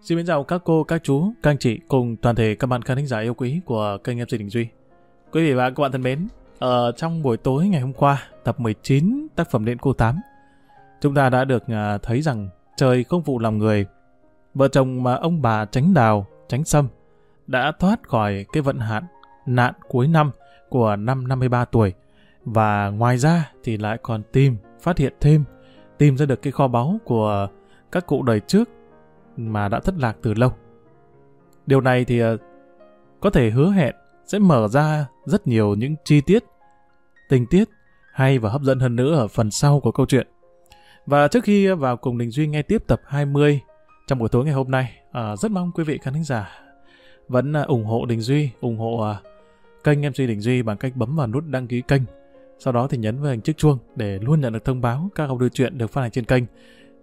Xin mến chào các cô, các chú, các anh chị cùng toàn thể các bạn khán thính giả yêu quý của kênh MC Đình Duy. Quý vị và các bạn thân mến, ở trong buổi tối ngày hôm qua, tập 19 tác phẩm Điện Cô 8, chúng ta đã được ờ, thấy rằng trời không phụ lòng người. Vợ chồng mà ông bà tránh đào, tránh sâm đã thoát khỏi cái vận hạn nạn cuối năm của năm 53 tuổi và ngoài ra thì lại còn tìm, phát hiện thêm, tìm ra được cái kho báu của các cụ đời trước mà đã thất lạc từ lâu. Điều này thì ờ, có thể hứa hẹn sẽ mở ra rất nhiều những chi tiết, tình tiết hay và hấp dẫn hơn nữa ở phần sau của câu chuyện. Và trước khi vào cùng Đình Duy nghe tiếp tập 20 trong buổi tối ngày hôm nay, à, rất mong quý vị khán thính giả vẫn ờ, ủng hộ Đình Duy, ủng hộ kênh MC Đình Duy bằng cách bấm vào nút đăng ký kênh. Sau đó thì nhấn vào hình chiếc chuông để luôn nhận được thông báo các học đưa chuyện được phát hành trên kênh.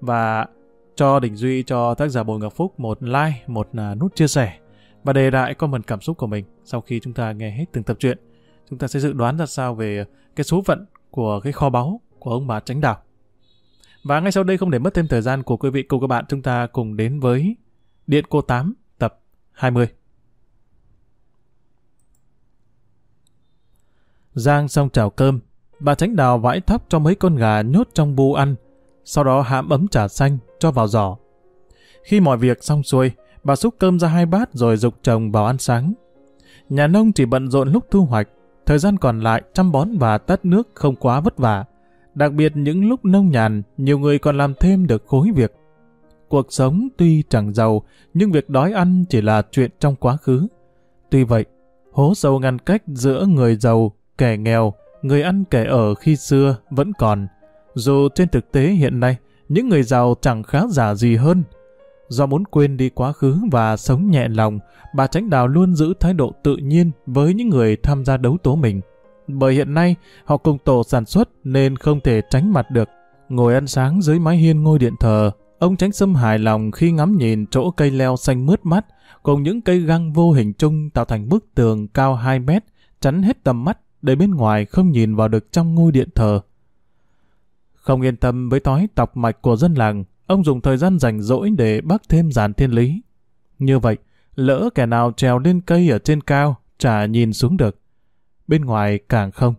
Và cho Đình Duy, cho tác giả Bùi Ngọc Phúc một like, một à, nút chia sẻ và đề đại comment cảm xúc của mình sau khi chúng ta nghe hết từng tập truyện. Chúng ta sẽ dự đoán ra sao về cái số phận của cái kho báu của ông bà Tránh Đào. Và ngay sau đây không để mất thêm thời gian của quý vị cùng các bạn chúng ta cùng đến với Điện Cô 8 tập 20. Giang xong chào cơm, bà Tránh Đào vãi thóc cho mấy con gà nhốt trong bu ăn, sau đó hãm ấm trà xanh cho vào giỏ. Khi mọi việc xong xuôi, bà xúc cơm ra hai bát rồi dục chồng vào ăn sáng. Nhà nông chỉ bận rộn lúc thu hoạch, thời gian còn lại chăm bón và tắt nước không quá vất vả. Đặc biệt những lúc nông nhàn, nhiều người còn làm thêm được khối việc. Cuộc sống tuy chẳng giàu, nhưng việc đói ăn chỉ là chuyện trong quá khứ. Tuy vậy, hố sâu ngăn cách giữa người giàu, kẻ nghèo, người ăn kẻ ở khi xưa vẫn còn. Dù trên thực tế hiện nay, những người giàu chẳng khá giả gì hơn. Do muốn quên đi quá khứ và sống nhẹ lòng, bà Tránh Đào luôn giữ thái độ tự nhiên với những người tham gia đấu tố mình. Bởi hiện nay, họ cùng tổ sản xuất nên không thể tránh mặt được. Ngồi ăn sáng dưới mái hiên ngôi điện thờ, ông Tránh Sâm hài lòng khi ngắm nhìn chỗ cây leo xanh mướt mắt, cùng những cây găng vô hình chung tạo thành bức tường cao 2 mét, chắn hết tầm mắt để bên ngoài không nhìn vào được trong ngôi điện thờ. Không yên tâm với tói tọc mạch của dân làng, ông dùng thời gian rảnh rỗi để bắt thêm giàn thiên lý. Như vậy, lỡ kẻ nào trèo lên cây ở trên cao, chả nhìn xuống được. Bên ngoài càng không.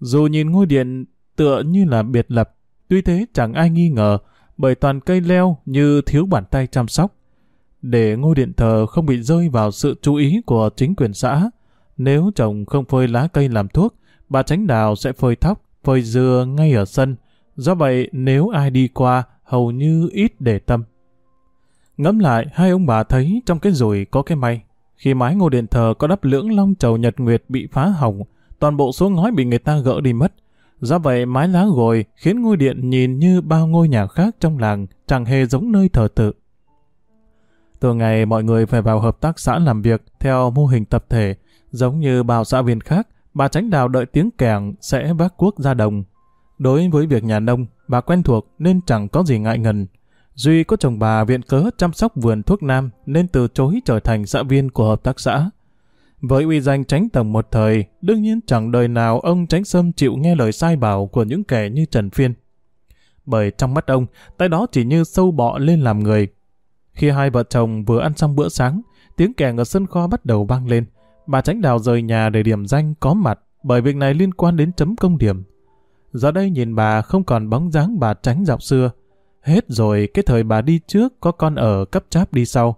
Dù nhìn ngôi điện tựa như là biệt lập, tuy thế chẳng ai nghi ngờ, bởi toàn cây leo như thiếu bàn tay chăm sóc. Để ngôi điện thờ không bị rơi vào sự chú ý của chính quyền xã, nếu chồng không phơi lá cây làm thuốc, bà tránh đào sẽ phơi thóc, phơi dưa ngay ở sân, Do vậy, nếu ai đi qua, hầu như ít để tâm. Ngẫm lại, hai ông bà thấy trong cái rủi có cái may. Khi mái ngôi điện thờ có đắp lưỡng long trầu nhật nguyệt bị phá hỏng, toàn bộ số ngói bị người ta gỡ đi mất. Do vậy, mái lá gồi khiến ngôi điện nhìn như bao ngôi nhà khác trong làng, chẳng hề giống nơi thờ tự. Từ ngày mọi người phải vào hợp tác xã làm việc theo mô hình tập thể, giống như bao xã viên khác, bà tránh đào đợi tiếng kèn sẽ vác cuốc ra đồng, Đối với việc nhà nông, bà quen thuộc nên chẳng có gì ngại ngần. Duy có chồng bà viện cớ chăm sóc vườn thuốc nam nên từ chối trở thành xã viên của hợp tác xã. Với uy danh tránh tổng một thời, đương nhiên chẳng đời nào ông tránh sâm chịu nghe lời sai bảo của những kẻ như Trần Phiên. Bởi trong mắt ông, tay đó chỉ như sâu bọ lên làm người. Khi hai vợ chồng vừa ăn xong bữa sáng, tiếng kèn ở sân kho bắt đầu vang lên. Bà tránh đào rời nhà để điểm danh có mặt, bởi việc này liên quan đến chấm công điểm. Giờ đây nhìn bà không còn bóng dáng bà tránh dạo xưa. Hết rồi cái thời bà đi trước có con ở cấp cháp đi sau.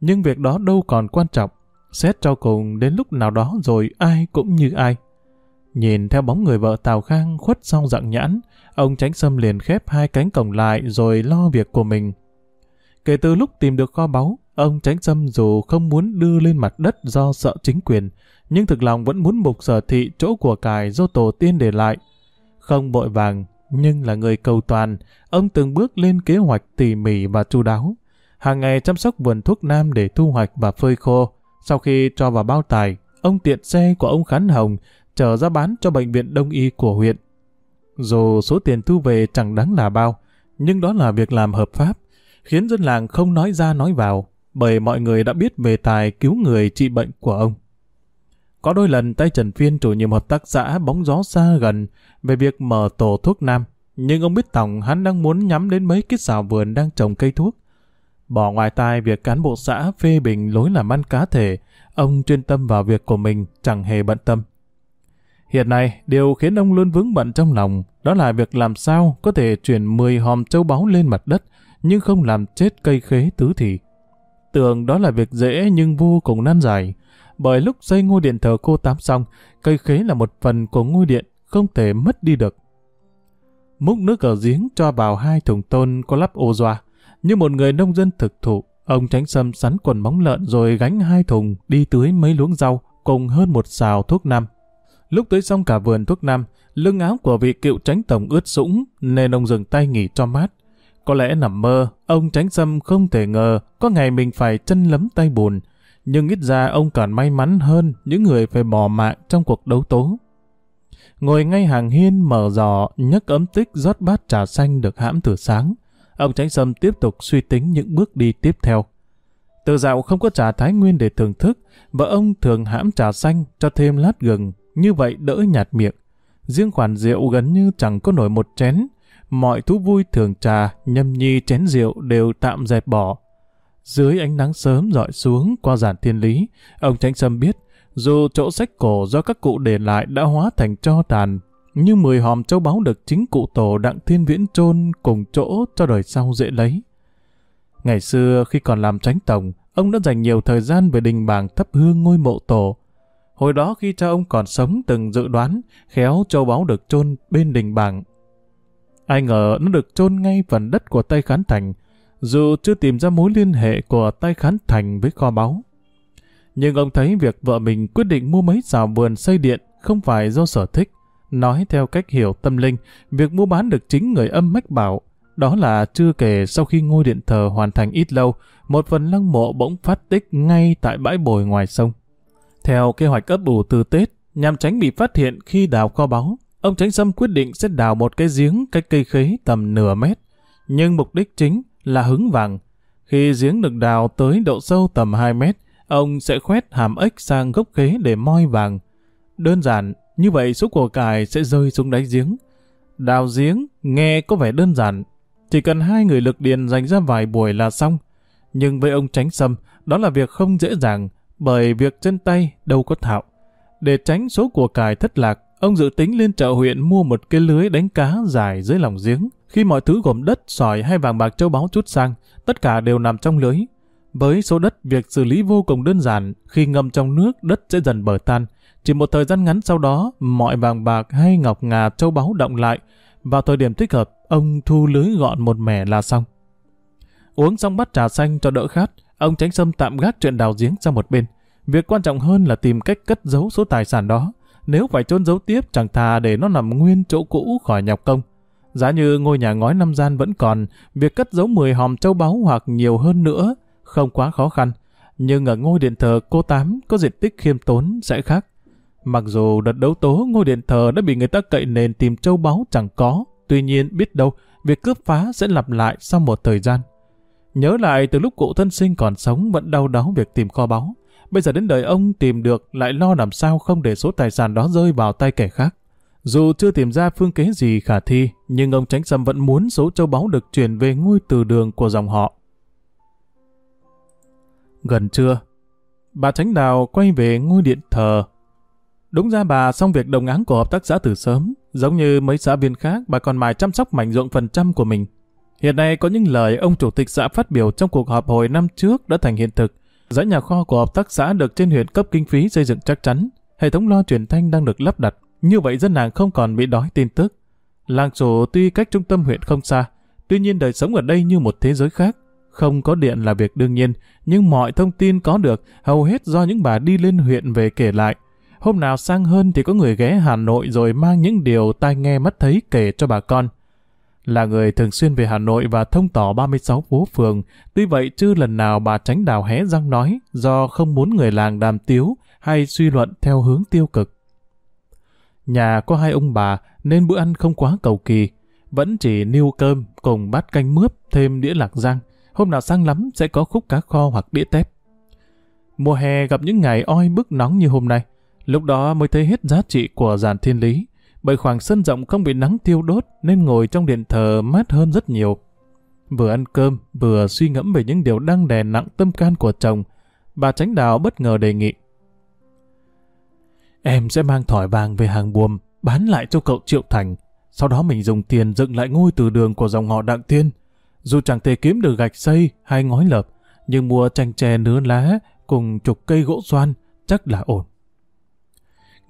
Nhưng việc đó đâu còn quan trọng. Xét cho cùng đến lúc nào đó rồi ai cũng như ai. Nhìn theo bóng người vợ Tào Khang khuất sau dặn nhãn, ông tránh sâm liền khép hai cánh cổng lại rồi lo việc của mình. Kể từ lúc tìm được kho báu, ông tránh sâm dù không muốn đưa lên mặt đất do sợ chính quyền, nhưng thực lòng vẫn muốn mục sở thị chỗ của cải do tổ tiên để lại, không bội vàng, nhưng là người cầu toàn, ông từng bước lên kế hoạch tỉ mỉ và chu đáo. Hàng ngày chăm sóc vườn thuốc nam để thu hoạch và phơi khô. Sau khi cho vào bao tải, ông tiện xe của ông Khán Hồng chở ra bán cho bệnh viện đông y của huyện. Dù số tiền thu về chẳng đáng là bao, nhưng đó là việc làm hợp pháp, khiến dân làng không nói ra nói vào, bởi mọi người đã biết về tài cứu người trị bệnh của ông. Có đôi lần tay Trần Phiên chủ nhiệm hợp tác xã bóng gió xa gần về việc mở tổ thuốc nam, nhưng ông biết tổng hắn đang muốn nhắm đến mấy cái xào vườn đang trồng cây thuốc. Bỏ ngoài tai việc cán bộ xã phê bình lối làm ăn cá thể, ông chuyên tâm vào việc của mình, chẳng hề bận tâm. Hiện nay, điều khiến ông luôn vướng bận trong lòng, đó là việc làm sao có thể chuyển 10 hòm châu báu lên mặt đất, nhưng không làm chết cây khế tứ thị. Tưởng đó là việc dễ nhưng vô cùng nan giải, bởi lúc xây ngôi điện thờ cô Tám xong, cây khế là một phần của ngôi điện, không thể mất đi được. Múc nước ở giếng cho vào hai thùng tôn có lắp ô doa. Như một người nông dân thực thụ, ông tránh sâm sắn quần móng lợn rồi gánh hai thùng đi tưới mấy luống rau cùng hơn một xào thuốc nam. Lúc tưới xong cả vườn thuốc nam, lưng áo của vị cựu tránh tổng ướt sũng nên ông dừng tay nghỉ cho mát. Có lẽ nằm mơ, ông tránh sâm không thể ngờ có ngày mình phải chân lấm tay bùn, nhưng ít ra ông còn may mắn hơn những người phải bỏ mạng trong cuộc đấu tố. Ngồi ngay hàng hiên mở giò, nhấc ấm tích rót bát trà xanh được hãm từ sáng. Ông Tránh Sâm tiếp tục suy tính những bước đi tiếp theo. Từ dạo không có trà thái nguyên để thưởng thức, vợ ông thường hãm trà xanh cho thêm lát gừng, như vậy đỡ nhạt miệng. Riêng khoản rượu gần như chẳng có nổi một chén. Mọi thú vui thường trà, nhâm nhi chén rượu đều tạm dẹp bỏ. Dưới ánh nắng sớm dọi xuống qua giản thiên lý, ông Tránh Sâm biết dù chỗ sách cổ do các cụ để lại đã hóa thành cho tàn, nhưng mười hòm châu báu được chính cụ tổ Đặng Thiên Viễn chôn cùng chỗ cho đời sau dễ lấy. Ngày xưa khi còn làm tránh tổng, ông đã dành nhiều thời gian về đình bảng thắp hương ngôi mộ tổ. Hồi đó khi cha ông còn sống từng dự đoán khéo châu báu được chôn bên đình bảng. Ai ngờ nó được chôn ngay phần đất của Tây Khán Thành, dù chưa tìm ra mối liên hệ của Tay Khán Thành với kho báu. Nhưng ông thấy việc vợ mình quyết định mua mấy xào vườn xây điện không phải do sở thích. Nói theo cách hiểu tâm linh, việc mua bán được chính người âm mách bảo. Đó là chưa kể sau khi ngôi điện thờ hoàn thành ít lâu, một phần lăng mộ bỗng phát tích ngay tại bãi bồi ngoài sông. Theo kế hoạch ấp ủ từ Tết, nhằm tránh bị phát hiện khi đào kho báu, ông Tránh Sâm quyết định sẽ đào một cái giếng cách cây khế tầm nửa mét. Nhưng mục đích chính là hứng vàng. Khi giếng được đào tới độ sâu tầm 2 mét, ông sẽ khoét hàm ếch sang gốc khế để moi vàng. Đơn giản, như vậy số của cải sẽ rơi xuống đáy giếng. Đào giếng nghe có vẻ đơn giản, chỉ cần hai người lực điền dành ra vài buổi là xong. Nhưng với ông tránh sâm, đó là việc không dễ dàng, bởi việc chân tay đâu có thạo. Để tránh số của cải thất lạc, ông dự tính lên chợ huyện mua một cái lưới đánh cá dài dưới lòng giếng. Khi mọi thứ gồm đất, sỏi hay vàng bạc châu báu chút sang, tất cả đều nằm trong lưới. Với số đất, việc xử lý vô cùng đơn giản, khi ngâm trong nước, đất sẽ dần bở tan. Chỉ một thời gian ngắn sau đó, mọi vàng bạc hay ngọc ngà châu báu động lại. Vào thời điểm thích hợp, ông thu lưới gọn một mẻ là xong. Uống xong bát trà xanh cho đỡ khát, ông tránh sâm tạm gác chuyện đào giếng sang một bên. Việc quan trọng hơn là tìm cách cất giấu số tài sản đó. Nếu phải chôn giấu tiếp chẳng thà để nó nằm nguyên chỗ cũ khỏi nhọc công. Giá như ngôi nhà ngói năm gian vẫn còn, việc cất giấu 10 hòm châu báu hoặc nhiều hơn nữa không quá khó khăn, nhưng ở ngôi điện thờ cô Tám có diện tích khiêm tốn sẽ khác. Mặc dù đợt đấu tố ngôi điện thờ đã bị người ta cậy nền tìm châu báu chẳng có, tuy nhiên biết đâu việc cướp phá sẽ lặp lại sau một thời gian. Nhớ lại từ lúc cụ thân sinh còn sống vẫn đau đáu việc tìm kho báu. Bây giờ đến đời ông tìm được lại lo làm sao không để số tài sản đó rơi vào tay kẻ khác. Dù chưa tìm ra phương kế gì khả thi, nhưng ông Tránh Sâm vẫn muốn số châu báu được chuyển về ngôi từ đường của dòng họ. Gần trưa, bà Tránh Đào quay về ngôi điện thờ. Đúng ra bà xong việc đồng áng của hợp tác xã từ sớm, giống như mấy xã viên khác, bà còn mài chăm sóc mảnh ruộng phần trăm của mình. Hiện nay có những lời ông chủ tịch xã phát biểu trong cuộc họp hồi năm trước đã thành hiện thực. Dãy nhà kho của hợp tác xã được trên huyện cấp kinh phí xây dựng chắc chắn, hệ thống loa truyền thanh đang được lắp đặt, như vậy dân làng không còn bị đói tin tức. Làng chủ tuy cách trung tâm huyện không xa, tuy nhiên đời sống ở đây như một thế giới khác. Không có điện là việc đương nhiên, nhưng mọi thông tin có được hầu hết do những bà đi lên huyện về kể lại. Hôm nào sang hơn thì có người ghé Hà Nội rồi mang những điều tai nghe mắt thấy kể cho bà con. Là người thường xuyên về Hà Nội và thông tỏ 36 phố phường, tuy vậy chưa lần nào bà tránh đào hé răng nói do không muốn người làng đàm tiếu hay suy luận theo hướng tiêu cực. Nhà có hai ông bà nên bữa ăn không quá cầu kỳ, vẫn chỉ niêu cơm cùng bát canh mướp thêm đĩa lạc rang hôm nào sang lắm sẽ có khúc cá kho hoặc đĩa tép. Mùa hè gặp những ngày oi bức nóng như hôm nay, lúc đó mới thấy hết giá trị của giàn thiên lý, bởi khoảng sân rộng không bị nắng tiêu đốt nên ngồi trong điện thờ mát hơn rất nhiều. Vừa ăn cơm, vừa suy ngẫm về những điều đang đè nặng tâm can của chồng, bà tránh đào bất ngờ đề nghị. Em sẽ mang thỏi vàng về hàng buồm, bán lại cho cậu Triệu Thành. Sau đó mình dùng tiền dựng lại ngôi từ đường của dòng họ Đặng tiên Dù chẳng thể kiếm được gạch xây hay ngói lợp, nhưng mua chanh tre nứa lá cùng chục cây gỗ xoan chắc là ổn.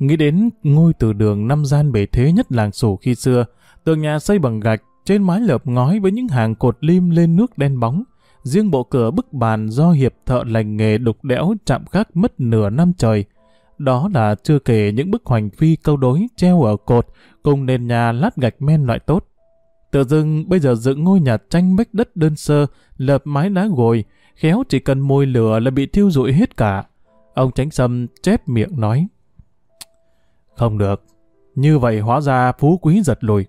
Nghĩ đến ngôi từ đường năm gian bề thế nhất làng sủ khi xưa, tường nhà xây bằng gạch, trên mái lợp ngói với những hàng cột lim lên nước đen bóng. Riêng bộ cửa bức bàn do hiệp thợ lành nghề đục đẽo chạm khắc mất nửa năm trời. Đó là chưa kể những bức hoành phi câu đối treo ở cột cùng nền nhà lát gạch men loại tốt. Tự dưng bây giờ dựng ngôi nhà tranh bách đất đơn sơ, lợp mái đá gồi, khéo chỉ cần môi lửa là bị thiêu rụi hết cả. Ông tránh sâm chép miệng nói. Không được, như vậy hóa ra phú quý giật lùi.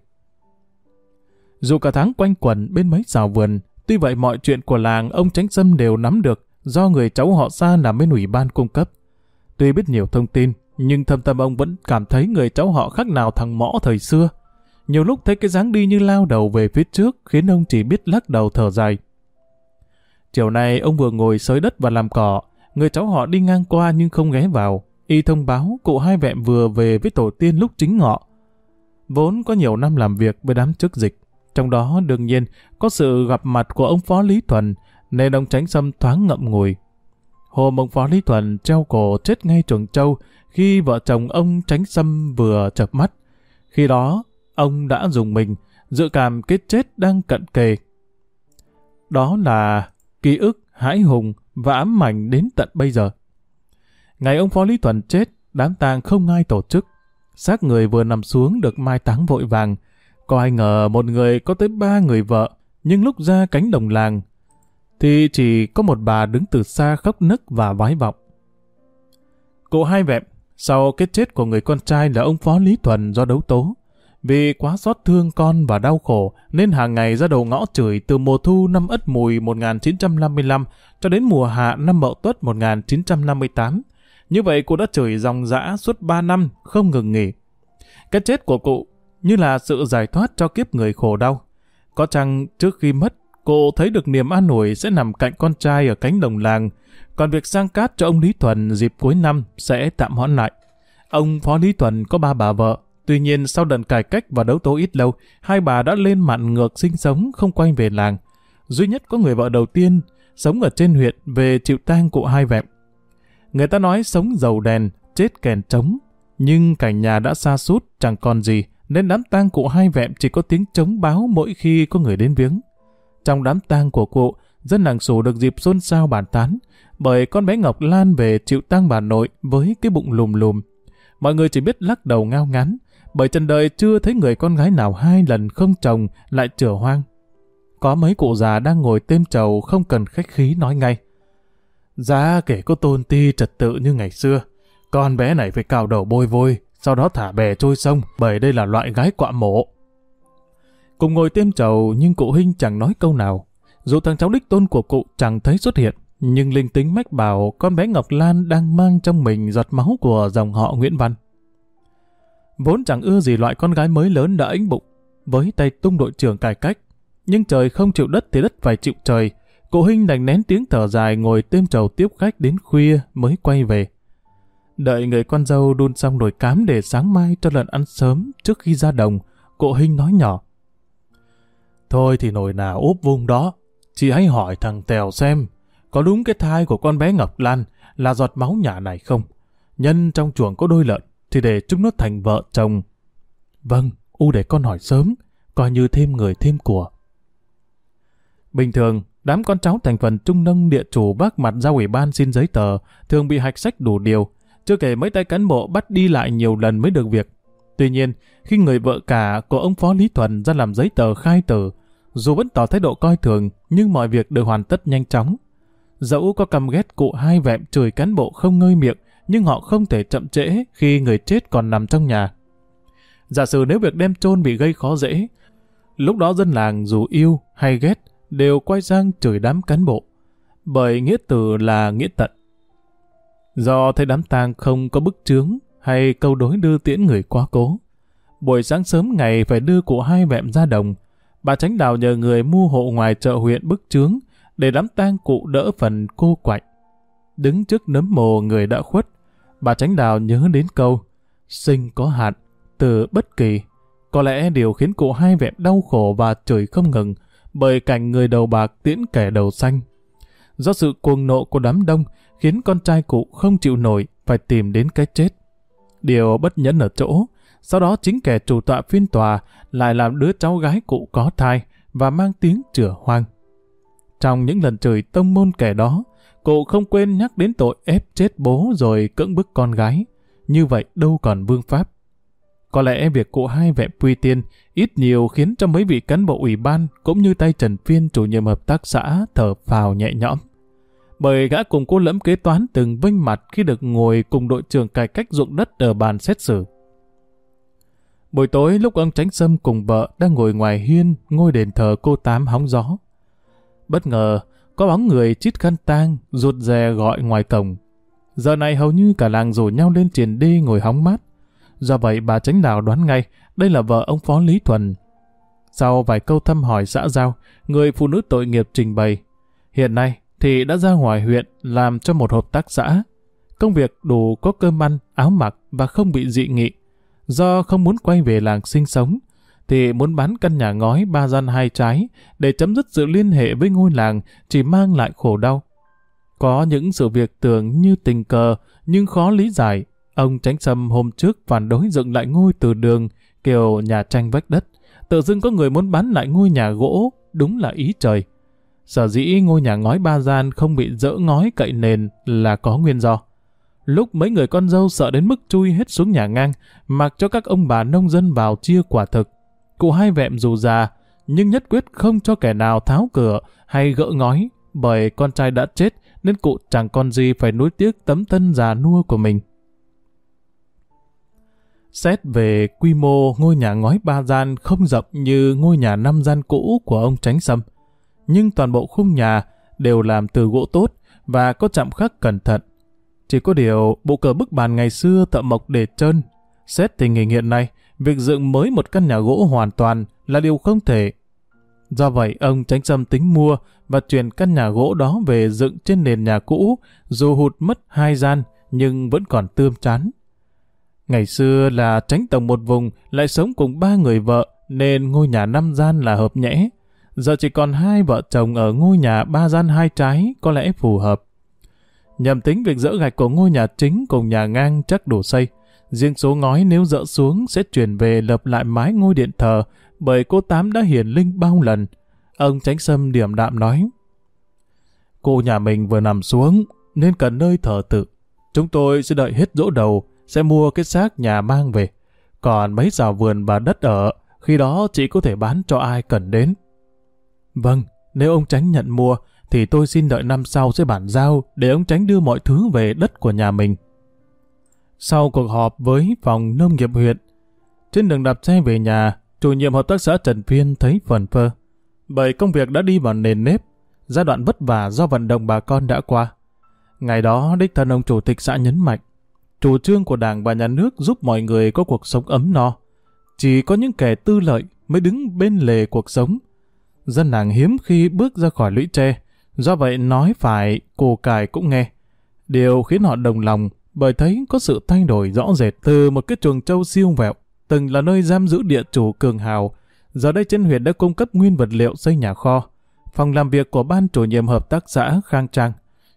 Dù cả tháng quanh quẩn bên mấy xào vườn, tuy vậy mọi chuyện của làng ông tránh sâm đều nắm được do người cháu họ xa làm bên ủy ban cung cấp. Tuy biết nhiều thông tin, nhưng thâm tâm ông vẫn cảm thấy người cháu họ khác nào thằng mõ thời xưa. Nhiều lúc thấy cái dáng đi như lao đầu về phía trước khiến ông chỉ biết lắc đầu thở dài. Chiều nay ông vừa ngồi xới đất và làm cỏ, người cháu họ đi ngang qua nhưng không ghé vào. Y thông báo cụ hai vẹm vừa về với tổ tiên lúc chính ngọ. Vốn có nhiều năm làm việc với đám chức dịch, trong đó đương nhiên có sự gặp mặt của ông Phó Lý Thuần, nên ông tránh sâm thoáng ngậm ngùi. Hôm ông Phó Lý Thuần treo cổ chết ngay chuồng châu khi vợ chồng ông tránh sâm vừa chập mắt. Khi đó, ông đã dùng mình, dự cảm cái chết đang cận kề. Đó là ký ức hãi hùng và ám ảnh đến tận bây giờ. Ngày ông Phó Lý Thuần chết, đám tang không ai tổ chức. Xác người vừa nằm xuống được mai táng vội vàng. Có ai ngờ một người có tới ba người vợ, nhưng lúc ra cánh đồng làng, thì chỉ có một bà đứng từ xa khóc nức và vái vọng. Cụ hai vẹm, sau cái chết của người con trai là ông Phó Lý Thuần do đấu tố, vì quá xót thương con và đau khổ nên hàng ngày ra đầu ngõ chửi từ mùa thu năm Ất Mùi 1955 cho đến mùa hạ năm Mậu Tuất 1958. Như vậy cụ đã chửi dòng dã suốt 3 năm không ngừng nghỉ. Cái chết của cụ như là sự giải thoát cho kiếp người khổ đau. Có chăng trước khi mất, cụ thấy được niềm an ủi sẽ nằm cạnh con trai ở cánh đồng làng, còn việc sang cát cho ông Lý Thuần dịp cuối năm sẽ tạm hoãn lại. Ông Phó Lý Thuần có ba bà vợ, tuy nhiên sau đợt cải cách và đấu tố ít lâu, hai bà đã lên mặn ngược sinh sống không quay về làng. Duy nhất có người vợ đầu tiên sống ở trên huyện về chịu tang cụ hai vẹn Người ta nói sống dầu đèn, chết kèn trống. Nhưng cảnh nhà đã xa sút chẳng còn gì, nên đám tang cụ hai vẹm chỉ có tiếng trống báo mỗi khi có người đến viếng. Trong đám tang của cụ, dân làng sủ được dịp xôn xao bàn tán, bởi con bé Ngọc Lan về chịu tang bà nội với cái bụng lùm lùm. Mọi người chỉ biết lắc đầu ngao ngán, bởi trần đời chưa thấy người con gái nào hai lần không chồng lại chửa hoang. Có mấy cụ già đang ngồi têm trầu không cần khách khí nói ngay. Giá kể có tôn ti trật tự như ngày xưa, con bé này phải cào đầu bôi vôi, sau đó thả bè trôi sông, bởi đây là loại gái quạ mộ. Cùng ngồi tiêm trầu nhưng cụ Hinh chẳng nói câu nào. Dù thằng cháu đích tôn của cụ chẳng thấy xuất hiện, nhưng linh tính mách bảo con bé Ngọc Lan đang mang trong mình giọt máu của dòng họ Nguyễn Văn. Vốn chẳng ưa gì loại con gái mới lớn đã ánh bụng, với tay tung đội trưởng cải cách. Nhưng trời không chịu đất thì đất phải chịu trời, Cụ Hinh đành nén tiếng thở dài ngồi têm trầu tiếp khách đến khuya mới quay về. Đợi người con dâu đun xong nồi cám để sáng mai cho lần ăn sớm trước khi ra đồng, cụ Hinh nói nhỏ. Thôi thì nồi nào úp vung đó, chị hãy hỏi thằng Tèo xem, có đúng cái thai của con bé Ngọc Lan là giọt máu nhà này không? Nhân trong chuồng có đôi lợn, thì để chúng nó thành vợ chồng. Vâng, U để con hỏi sớm, coi như thêm người thêm của. Bình thường, Đám con cháu thành phần trung nông địa chủ bác mặt ra ủy ban xin giấy tờ, thường bị hạch sách đủ điều, chưa kể mấy tay cán bộ bắt đi lại nhiều lần mới được việc. Tuy nhiên, khi người vợ cả của ông Phó Lý Thuần ra làm giấy tờ khai tử, dù vẫn tỏ thái độ coi thường, nhưng mọi việc đều hoàn tất nhanh chóng. Dẫu có căm ghét cụ hai vẹm chửi cán bộ không ngơi miệng, nhưng họ không thể chậm trễ khi người chết còn nằm trong nhà. Giả sử nếu việc đem chôn bị gây khó dễ, lúc đó dân làng dù yêu hay ghét đều quay sang chửi đám cán bộ, bởi nghĩa từ là nghĩa tận. Do thấy đám tang không có bức chướng hay câu đối đưa tiễn người quá cố, buổi sáng sớm ngày phải đưa cụ hai vẹm ra đồng, bà tránh đào nhờ người mua hộ ngoài chợ huyện bức chướng để đám tang cụ đỡ phần cô quạnh. Đứng trước nấm mồ người đã khuất, bà tránh đào nhớ đến câu sinh có hạn, từ bất kỳ. Có lẽ điều khiến cụ hai vẹn đau khổ và chửi không ngừng bởi cảnh người đầu bạc tiễn kẻ đầu xanh. Do sự cuồng nộ của đám đông khiến con trai cụ không chịu nổi phải tìm đến cái chết. Điều bất nhẫn ở chỗ, sau đó chính kẻ chủ tọa phiên tòa lại làm đứa cháu gái cụ có thai và mang tiếng chửa hoang. Trong những lần chửi tông môn kẻ đó, cụ không quên nhắc đến tội ép chết bố rồi cưỡng bức con gái. Như vậy đâu còn vương pháp. Có lẽ việc cụ hai vẹn quy tiên ít nhiều khiến cho mấy vị cán bộ ủy ban cũng như tay Trần Phiên chủ nhiệm hợp tác xã thở phào nhẹ nhõm. Bởi gã cùng cô lẫm kế toán từng vinh mặt khi được ngồi cùng đội trưởng cải cách dụng đất ở bàn xét xử. Buổi tối lúc ông Tránh Sâm cùng vợ đang ngồi ngoài hiên ngôi đền thờ cô Tám hóng gió. Bất ngờ, có bóng người chít khăn tang, ruột rè gọi ngoài cổng. Giờ này hầu như cả làng rủ nhau lên triển đi ngồi hóng mát. Do vậy bà Tránh Đào đoán ngay đây là vợ ông Phó Lý Thuần. Sau vài câu thăm hỏi xã giao, người phụ nữ tội nghiệp trình bày. Hiện nay thì đã ra ngoài huyện làm cho một hợp tác xã. Công việc đủ có cơm ăn, áo mặc và không bị dị nghị. Do không muốn quay về làng sinh sống, thì muốn bán căn nhà ngói ba gian hai trái để chấm dứt sự liên hệ với ngôi làng chỉ mang lại khổ đau. Có những sự việc tưởng như tình cờ nhưng khó lý giải. Ông Tránh Sâm hôm trước phản đối dựng lại ngôi từ đường kiểu nhà tranh vách đất. Tự dưng có người muốn bán lại ngôi nhà gỗ, đúng là ý trời. Sở dĩ ngôi nhà ngói ba gian không bị dỡ ngói cậy nền là có nguyên do. Lúc mấy người con dâu sợ đến mức chui hết xuống nhà ngang, mặc cho các ông bà nông dân vào chia quả thực. Cụ hai vẹm dù già, nhưng nhất quyết không cho kẻ nào tháo cửa hay gỡ ngói, bởi con trai đã chết nên cụ chẳng còn gì phải nuối tiếc tấm thân già nua của mình. Xét về quy mô ngôi nhà ngói ba gian không rộng như ngôi nhà năm gian cũ của ông Tránh Sâm, nhưng toàn bộ khung nhà đều làm từ gỗ tốt và có chạm khắc cẩn thận. Chỉ có điều bộ cờ bức bàn ngày xưa thợ mộc để trơn. Xét tình hình hiện nay, việc dựng mới một căn nhà gỗ hoàn toàn là điều không thể. Do vậy, ông Tránh Sâm tính mua và chuyển căn nhà gỗ đó về dựng trên nền nhà cũ, dù hụt mất hai gian, nhưng vẫn còn tươm chán. Ngày xưa là tránh tổng một vùng, lại sống cùng ba người vợ, nên ngôi nhà năm gian là hợp nhẽ. Giờ chỉ còn hai vợ chồng ở ngôi nhà ba gian hai trái, có lẽ phù hợp. Nhầm tính việc dỡ gạch của ngôi nhà chính cùng nhà ngang chắc đủ xây. Riêng số ngói nếu dỡ xuống sẽ chuyển về lập lại mái ngôi điện thờ, bởi cô Tám đã hiển linh bao lần. Ông Tránh Sâm điểm đạm nói. Cô nhà mình vừa nằm xuống, nên cần nơi thờ tự. Chúng tôi sẽ đợi hết dỗ đầu, sẽ mua cái xác nhà mang về. Còn mấy rào vườn và đất ở, khi đó chỉ có thể bán cho ai cần đến. Vâng, nếu ông Tránh nhận mua, thì tôi xin đợi năm sau sẽ bản giao để ông Tránh đưa mọi thứ về đất của nhà mình. Sau cuộc họp với phòng nông nghiệp huyện, trên đường đạp xe về nhà, chủ nhiệm hợp tác xã Trần Phiên thấy phần phơ. Bởi công việc đã đi vào nền nếp, giai đoạn vất vả do vận động bà con đã qua. Ngày đó, đích thân ông chủ tịch xã nhấn mạnh, chủ trương của đảng và nhà nước giúp mọi người có cuộc sống ấm no. Chỉ có những kẻ tư lợi mới đứng bên lề cuộc sống. Dân làng hiếm khi bước ra khỏi lũy tre, do vậy nói phải, củ cải cũng nghe. Điều khiến họ đồng lòng bởi thấy có sự thay đổi rõ rệt từ một cái chuồng trâu siêu vẹo, từng là nơi giam giữ địa chủ cường hào, giờ đây trên huyện đã cung cấp nguyên vật liệu xây nhà kho. Phòng làm việc của ban chủ nhiệm hợp tác xã khang trang.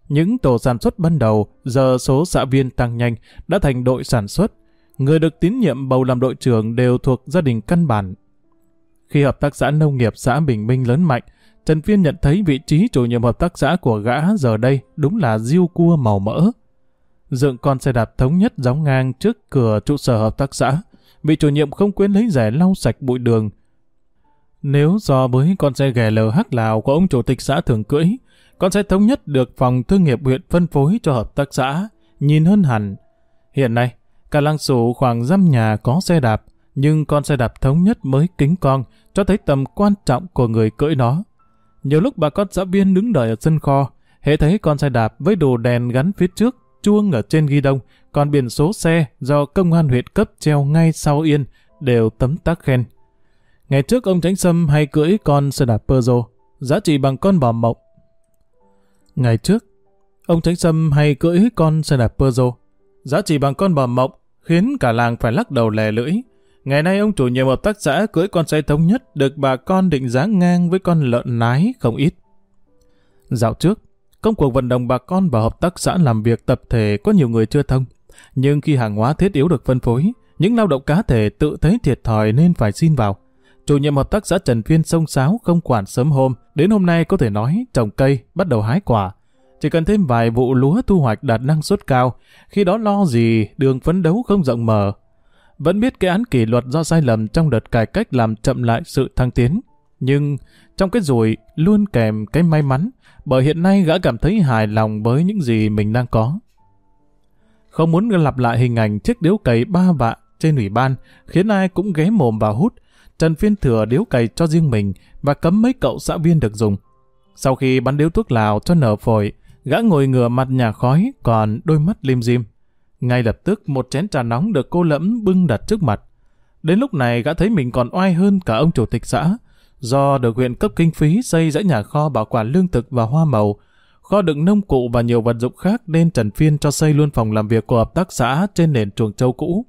Những tổ sản xuất ban đầu, giờ số xã viên tăng nhanh, đã thành đội sản xuất. Người được tín nhiệm bầu làm đội trưởng đều thuộc gia đình căn bản. Khi hợp tác xã nông nghiệp xã Bình Minh lớn mạnh, Trần Phiên nhận thấy vị trí chủ nhiệm hợp tác xã của gã giờ đây đúng là diêu cua màu mỡ dựng con xe đạp thống nhất gióng ngang trước cửa trụ sở hợp tác xã. Vị chủ nhiệm không quên lấy rẻ lau sạch bụi đường. Nếu so với con xe ghẻ LH Lào của ông chủ tịch xã thường cưỡi, con sẽ thống nhất được phòng thương nghiệp huyện phân phối cho hợp tác xã, nhìn hơn hẳn. Hiện nay, cả làng sủ khoảng dăm nhà có xe đạp, nhưng con xe đạp thống nhất mới kính con, cho thấy tầm quan trọng của người cưỡi nó. Nhiều lúc bà con xã viên đứng đợi ở sân kho, hệ thấy con xe đạp với đồ đèn gắn phía trước chuông ở trên ghi đông, còn biển số xe do công an huyện cấp treo ngay sau yên đều tấm tắc khen. Ngày trước ông Tránh Sâm hay cưỡi con xe đạp Peugeot, giá trị bằng con bò mộng. Ngày trước, ông Tránh Sâm hay cưỡi con xe đạp Peugeot, giá trị bằng con bò mộng, khiến cả làng phải lắc đầu lè lưỡi. Ngày nay ông chủ nhiệm hợp tác xã cưỡi con xe thống nhất được bà con định giá ngang với con lợn nái không ít. Dạo trước, công cuộc vận động bà con và hợp tác xã làm việc tập thể có nhiều người chưa thông. Nhưng khi hàng hóa thiết yếu được phân phối, những lao động cá thể tự thấy thiệt thòi nên phải xin vào. Chủ nhiệm hợp tác xã Trần Phiên sông sáo không quản sớm hôm, đến hôm nay có thể nói trồng cây, bắt đầu hái quả. Chỉ cần thêm vài vụ lúa thu hoạch đạt năng suất cao, khi đó lo gì đường phấn đấu không rộng mở. Vẫn biết cái án kỷ luật do sai lầm trong đợt cải cách làm chậm lại sự thăng tiến. Nhưng trong cái rủi luôn kèm cái may mắn, bởi hiện nay gã cảm thấy hài lòng với những gì mình đang có. Không muốn lặp lại hình ảnh chiếc điếu cày ba vạ trên ủy ban, khiến ai cũng ghé mồm vào hút. Trần Phiên thừa điếu cày cho riêng mình và cấm mấy cậu xã viên được dùng. Sau khi bắn điếu thuốc lào cho nở phổi, gã ngồi ngửa mặt nhà khói, còn đôi mắt lim dim. Ngay lập tức một chén trà nóng được cô lẫm bưng đặt trước mặt. Đến lúc này gã thấy mình còn oai hơn cả ông chủ tịch xã, do được huyện cấp kinh phí xây dãy nhà kho bảo quản lương thực và hoa màu, kho đựng nông cụ và nhiều vật dụng khác nên Trần Phiên cho xây luôn phòng làm việc của hợp tác xã trên nền chuồng châu cũ.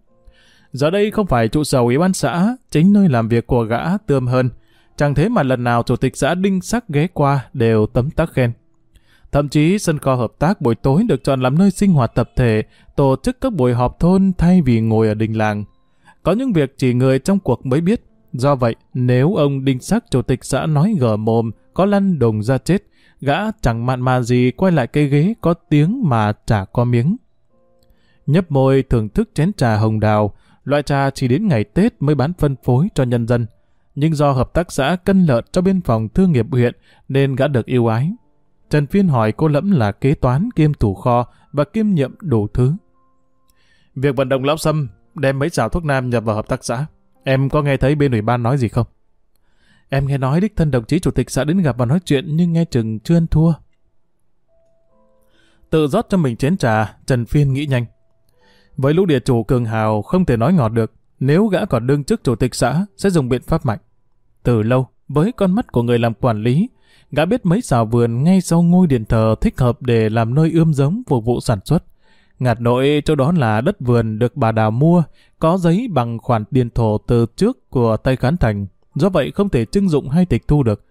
Giờ đây không phải trụ sở ủy ban xã, chính nơi làm việc của gã tươm hơn. Chẳng thế mà lần nào chủ tịch xã đinh sắc ghé qua đều tấm tắc khen. Thậm chí sân kho hợp tác buổi tối được chọn làm nơi sinh hoạt tập thể, tổ chức các buổi họp thôn thay vì ngồi ở đình làng. Có những việc chỉ người trong cuộc mới biết. Do vậy, nếu ông đinh sắc chủ tịch xã nói gở mồm, có lăn đùng ra chết, gã chẳng mặn mà gì quay lại cây ghế có tiếng mà chả có miếng. Nhấp môi thưởng thức chén trà hồng đào, loại trà chỉ đến ngày Tết mới bán phân phối cho nhân dân. Nhưng do hợp tác xã cân lợn cho biên phòng thương nghiệp huyện nên gã được yêu ái. Trần Phiên hỏi cô Lẫm là kế toán kiêm thủ kho và kiêm nhiệm đủ thứ. Việc vận động lão Sâm đem mấy xào thuốc nam nhập vào hợp tác xã. Em có nghe thấy bên ủy ban nói gì không? Em nghe nói đích thân đồng chí chủ tịch xã đến gặp và nói chuyện nhưng nghe chừng chưa ăn thua. Tự rót cho mình chén trà, Trần Phiên nghĩ nhanh. Với lũ địa chủ cường hào không thể nói ngọt được, nếu gã còn đương chức chủ tịch xã sẽ dùng biện pháp mạnh. Từ lâu, với con mắt của người làm quản lý, gã biết mấy xào vườn ngay sau ngôi điện thờ thích hợp để làm nơi ươm giống phục vụ sản xuất. Ngạt nội chỗ đó là đất vườn được bà Đào mua, có giấy bằng khoản tiền thổ từ trước của tay khán thành, do vậy không thể trưng dụng hay tịch thu được.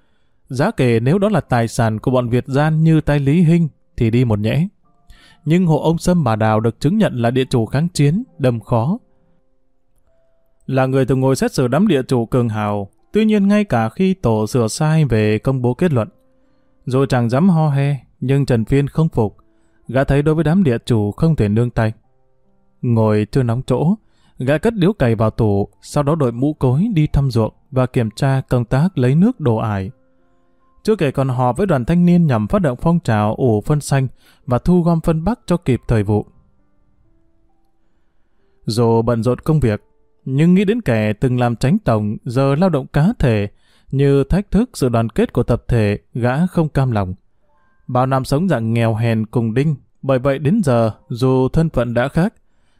Giá kể nếu đó là tài sản của bọn Việt gian như tay Lý Hinh thì đi một nhẽ. Nhưng hộ ông Sâm bà Đào được chứng nhận là địa chủ kháng chiến, đâm khó. Là người từng ngồi xét xử đám địa chủ cường hào, tuy nhiên ngay cả khi tổ sửa sai về công bố kết luận, rồi chẳng dám ho he, nhưng Trần Phiên không phục, gã thấy đối với đám địa chủ không thể nương tay. Ngồi chưa nóng chỗ, gã cất điếu cày vào tủ, sau đó đội mũ cối đi thăm ruộng và kiểm tra công tác lấy nước đổ ải. Chưa kể còn họp với đoàn thanh niên nhằm phát động phong trào ủ phân xanh và thu gom phân bắc cho kịp thời vụ. Dù bận rộn công việc, nhưng nghĩ đến kẻ từng làm tránh tổng giờ lao động cá thể như thách thức sự đoàn kết của tập thể gã không cam lòng. Bao năm sống dạng nghèo hèn cùng đinh, bởi vậy đến giờ dù thân phận đã khác,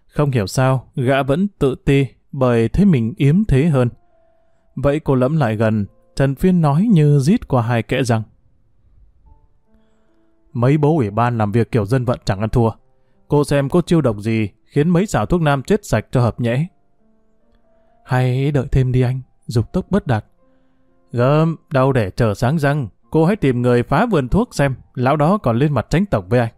không hiểu sao gã vẫn tự ti bởi thấy mình yếm thế hơn. Vậy cô lẫm lại gần, Trần Phiên nói như rít qua hai kẽ răng. Mấy bố ủy ban làm việc kiểu dân vận chẳng ăn thua. Cô xem có chiêu độc gì khiến mấy xảo thuốc nam chết sạch cho hợp nhẽ. Hay đợi thêm đi anh, dục tốc bất đạt. Gơm, đau để chờ sáng răng, cô hãy tìm người phá vườn thuốc xem, lão đó còn lên mặt tránh tổng với anh.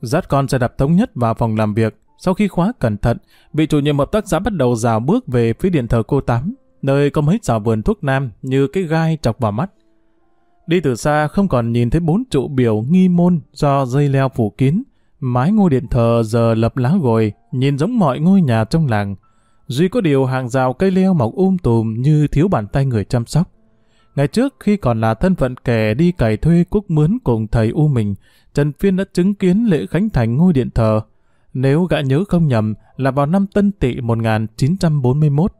Dắt con xe đạp thống nhất vào phòng làm việc, sau khi khóa cẩn thận, vị chủ nhiệm hợp tác xã bắt đầu rào bước về phía điện thờ cô Tám, nơi có mấy xào vườn thuốc nam như cái gai chọc vào mắt. Đi từ xa không còn nhìn thấy bốn trụ biểu nghi môn do dây leo phủ kín, mái ngôi điện thờ giờ lập lá gồi, nhìn giống mọi ngôi nhà trong làng. Duy có điều hàng rào cây leo mọc um tùm như thiếu bàn tay người chăm sóc. Ngày trước khi còn là thân phận kẻ đi cày thuê cúc mướn cùng thầy U mình, Trần Phiên đã chứng kiến lễ khánh thành ngôi điện thờ. Nếu gã nhớ không nhầm là vào năm Tân Tỵ 1941.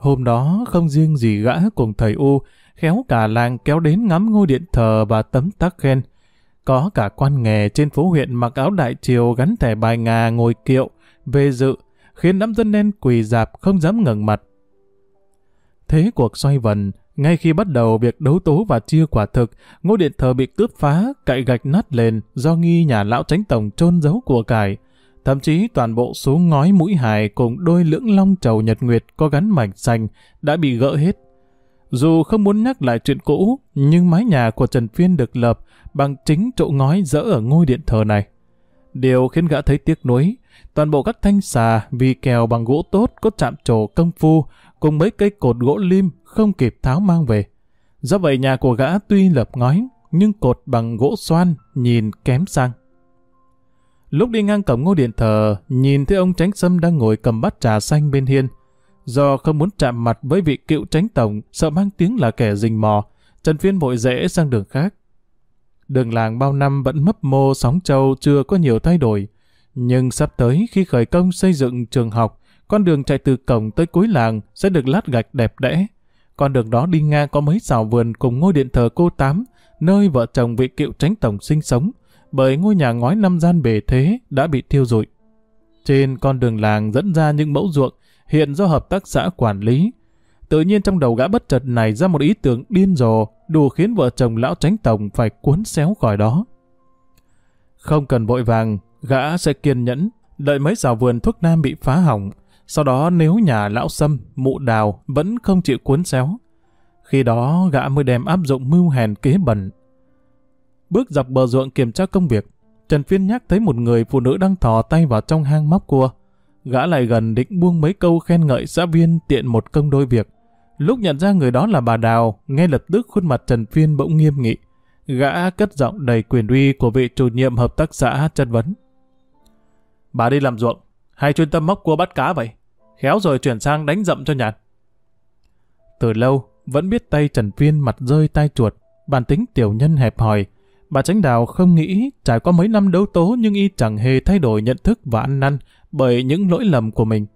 Hôm đó không riêng gì gã cùng thầy U, khéo cả làng kéo đến ngắm ngôi điện thờ và tấm tắc khen. Có cả quan nghề trên phố huyện mặc áo đại triều gắn thẻ bài ngà ngồi kiệu, về dự, khiến đám dân đen quỳ dạp không dám ngẩng mặt. thế cuộc xoay vần. Ngay khi bắt đầu việc đấu tố và chia quả thực, ngôi điện thờ bị cướp phá, cậy gạch nát lên do nghi nhà lão tránh tổng trôn giấu của cải. Thậm chí toàn bộ số ngói mũi hài cùng đôi lưỡng long trầu nhật nguyệt có gắn mảnh xanh đã bị gỡ hết. Dù không muốn nhắc lại chuyện cũ, nhưng mái nhà của Trần Phiên được lập bằng chính chỗ ngói dỡ ở ngôi điện thờ này. Điều khiến gã thấy tiếc nuối, toàn bộ các thanh xà vì kèo bằng gỗ tốt có chạm trổ công phu cùng mấy cây cột gỗ lim không kịp tháo mang về. Do vậy nhà của gã tuy lập ngói, nhưng cột bằng gỗ xoan nhìn kém sang. Lúc đi ngang cổng ngôi điện thờ, nhìn thấy ông Tránh Sâm đang ngồi cầm bát trà xanh bên hiên. Do không muốn chạm mặt với vị cựu tránh tổng, sợ mang tiếng là kẻ rình mò, Trần Phiên vội rẽ sang đường khác. Đường làng bao năm vẫn mấp mô sóng châu chưa có nhiều thay đổi. Nhưng sắp tới khi khởi công xây dựng trường học, con đường chạy từ cổng tới cuối làng sẽ được lát gạch đẹp đẽ. Con đường đó đi ngang có mấy xào vườn cùng ngôi điện thờ cô Tám, nơi vợ chồng vị cựu tránh tổng sinh sống, bởi ngôi nhà ngói năm gian bề thế đã bị thiêu rụi. Trên con đường làng dẫn ra những mẫu ruộng hiện do hợp tác xã quản lý. Tự nhiên trong đầu gã bất chợt này ra một ý tưởng điên rồ, đủ khiến vợ chồng lão tránh tổng phải cuốn xéo khỏi đó. Không cần vội vàng, gã sẽ kiên nhẫn, đợi mấy rào vườn thuốc nam bị phá hỏng. Sau đó nếu nhà lão sâm, mụ đào vẫn không chịu cuốn xéo, khi đó gã mới đem áp dụng mưu hèn kế bẩn. Bước dọc bờ ruộng kiểm tra công việc, Trần Phiên nhắc thấy một người phụ nữ đang thò tay vào trong hang móc cua. Gã lại gần định buông mấy câu khen ngợi xã viên tiện một công đôi việc. Lúc nhận ra người đó là bà Đào, ngay lập tức khuôn mặt Trần Phiên bỗng nghiêm nghị. Gã cất giọng đầy quyền uy của vị chủ nhiệm hợp tác xã chất vấn. Bà đi làm ruộng, hay chuyên tâm móc cua bắt cá vậy? Khéo rồi chuyển sang đánh dậm cho nhạt. Từ lâu, vẫn biết tay Trần Phiên mặt rơi tay chuột, bản tính tiểu nhân hẹp hòi. Bà Tránh Đào không nghĩ trải qua mấy năm đấu tố nhưng y chẳng hề thay đổi nhận thức và ăn năn bởi những lỗi lầm của mình.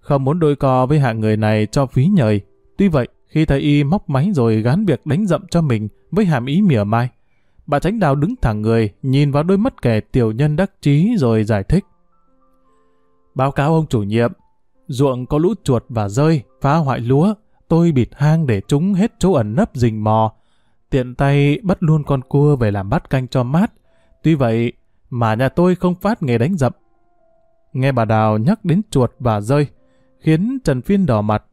Không muốn đôi co với hạng người này cho phí nhời. Tuy vậy, khi thấy y móc máy rồi gán việc đánh dậm cho mình với hàm ý mỉa mai, bà Tránh Đào đứng thẳng người, nhìn vào đôi mắt kẻ tiểu nhân đắc trí rồi giải thích. Báo cáo ông chủ nhiệm, ruộng có lũ chuột và rơi, phá hoại lúa, tôi bịt hang để chúng hết chỗ ẩn nấp rình mò. Tiện tay bắt luôn con cua về làm bát canh cho mát. Tuy vậy mà nhà tôi không phát nghề đánh dập. Nghe bà Đào nhắc đến chuột và rơi, khiến Trần Phiên đỏ mặt.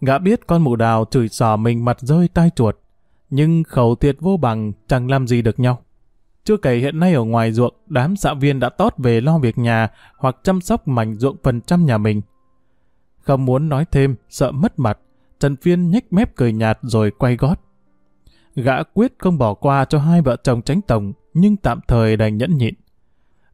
Gã biết con mụ đào chửi xỏ mình mặt rơi tai chuột, nhưng khẩu thiệt vô bằng chẳng làm gì được nhau. Chưa kể hiện nay ở ngoài ruộng, đám xã viên đã tót về lo việc nhà hoặc chăm sóc mảnh ruộng phần trăm nhà mình. Không muốn nói thêm, sợ mất mặt, Trần Phiên nhếch mép cười nhạt rồi quay gót. Gã quyết không bỏ qua cho hai vợ chồng tránh tổng, nhưng tạm thời đành nhẫn nhịn.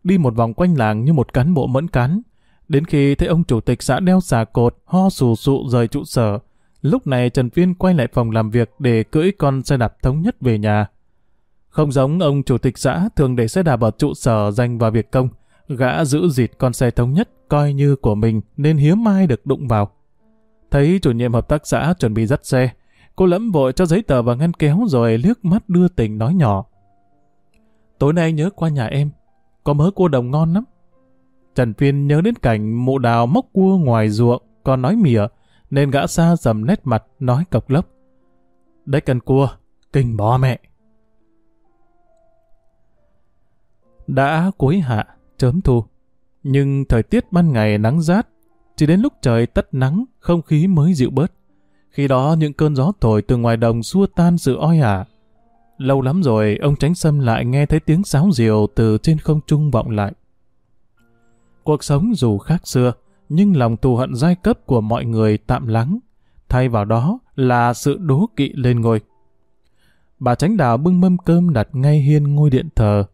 Đi một vòng quanh làng như một cán bộ mẫn cán. Đến khi thấy ông chủ tịch xã đeo xà cột, ho sù sụ rời trụ sở, lúc này Trần Viên quay lại phòng làm việc để cưỡi con xe đạp thống nhất về nhà. Không giống ông chủ tịch xã thường để xe đạp ở trụ sở dành vào việc công, gã giữ dịt con xe thống nhất coi như của mình nên hiếm ai được đụng vào. Thấy chủ nhiệm hợp tác xã chuẩn bị dắt xe, cô lẫm vội cho giấy tờ vào ngăn kéo rồi liếc mắt đưa tình nói nhỏ. Tối nay nhớ qua nhà em, có mớ cua đồng ngon lắm. Trần Phiên nhớ đến cảnh mụ đào móc cua ngoài ruộng, còn nói mỉa, nên gã xa dầm nét mặt, nói cộc lốc. Đấy cần cua, kinh bó mẹ. Đã cuối hạ, chớm thu. Nhưng thời tiết ban ngày nắng rát, chỉ đến lúc trời tất nắng, không khí mới dịu bớt. Khi đó những cơn gió thổi từ ngoài đồng xua tan sự oi ả. Lâu lắm rồi, ông Tránh Sâm lại nghe thấy tiếng sáo diều từ trên không trung vọng lại. Cuộc sống dù khác xưa, nhưng lòng thù hận giai cấp của mọi người tạm lắng. Thay vào đó là sự đố kỵ lên ngôi. Bà Tránh Đào bưng mâm cơm đặt ngay hiên ngôi điện thờ.